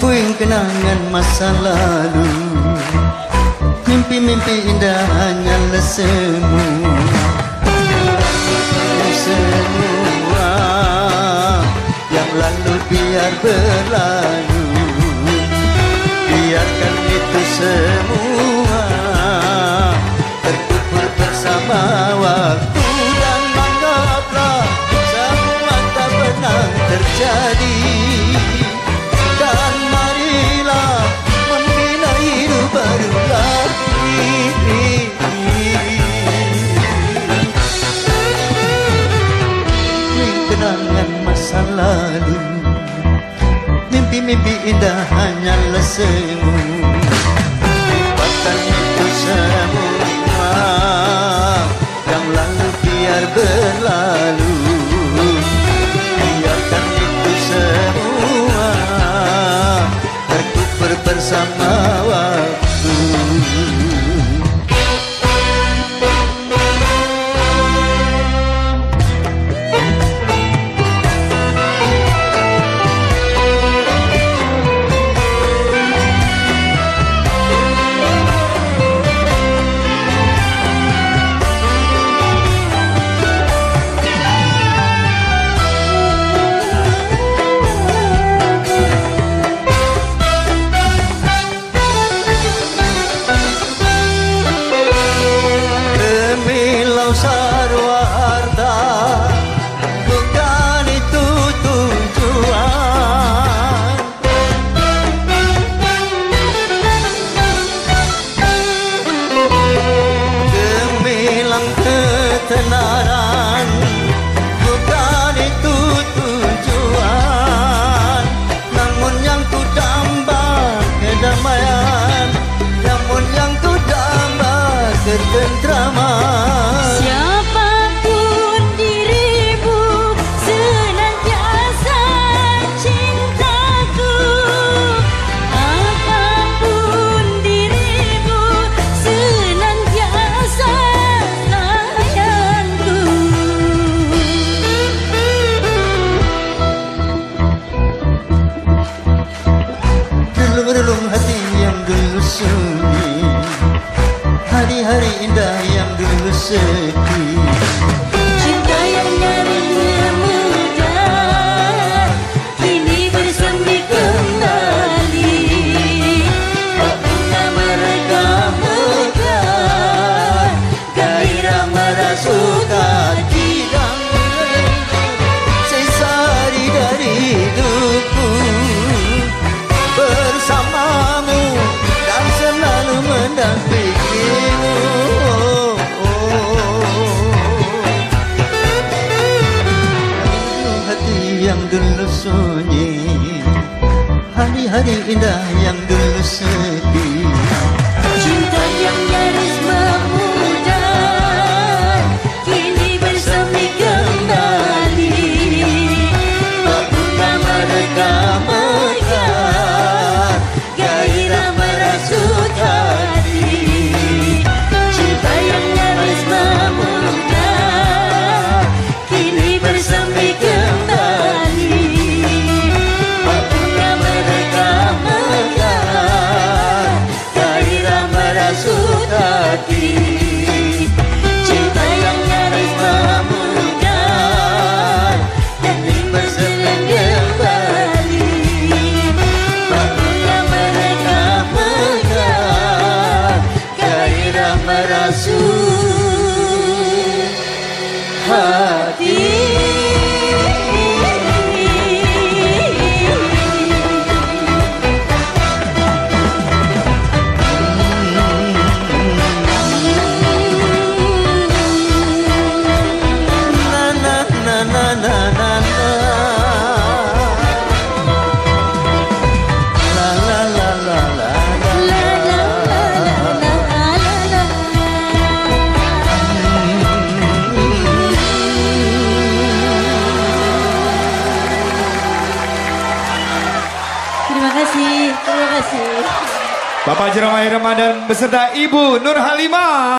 Puing kenangan masa lalu? Mimpi-mimpi indah hanya lesemu semua Yang lalu biar berlalu. Biarkan itu semua Terkukur bersama waktu Dan menganggaplah Semua tak pernah terjadi. lalu Mimpi-mimpi indah hanyalah semua tentrama Siapapun dirimu Senantiasa cintaku. Apapun dirimu Senantiasa layanku. Gelung-gelung hati yang gelusung hari-hari indah yang dulu sedih hari indah yang Jesus. kasih. Bapak Jeremiah Ramadan beserta Ibu Nur Halimah.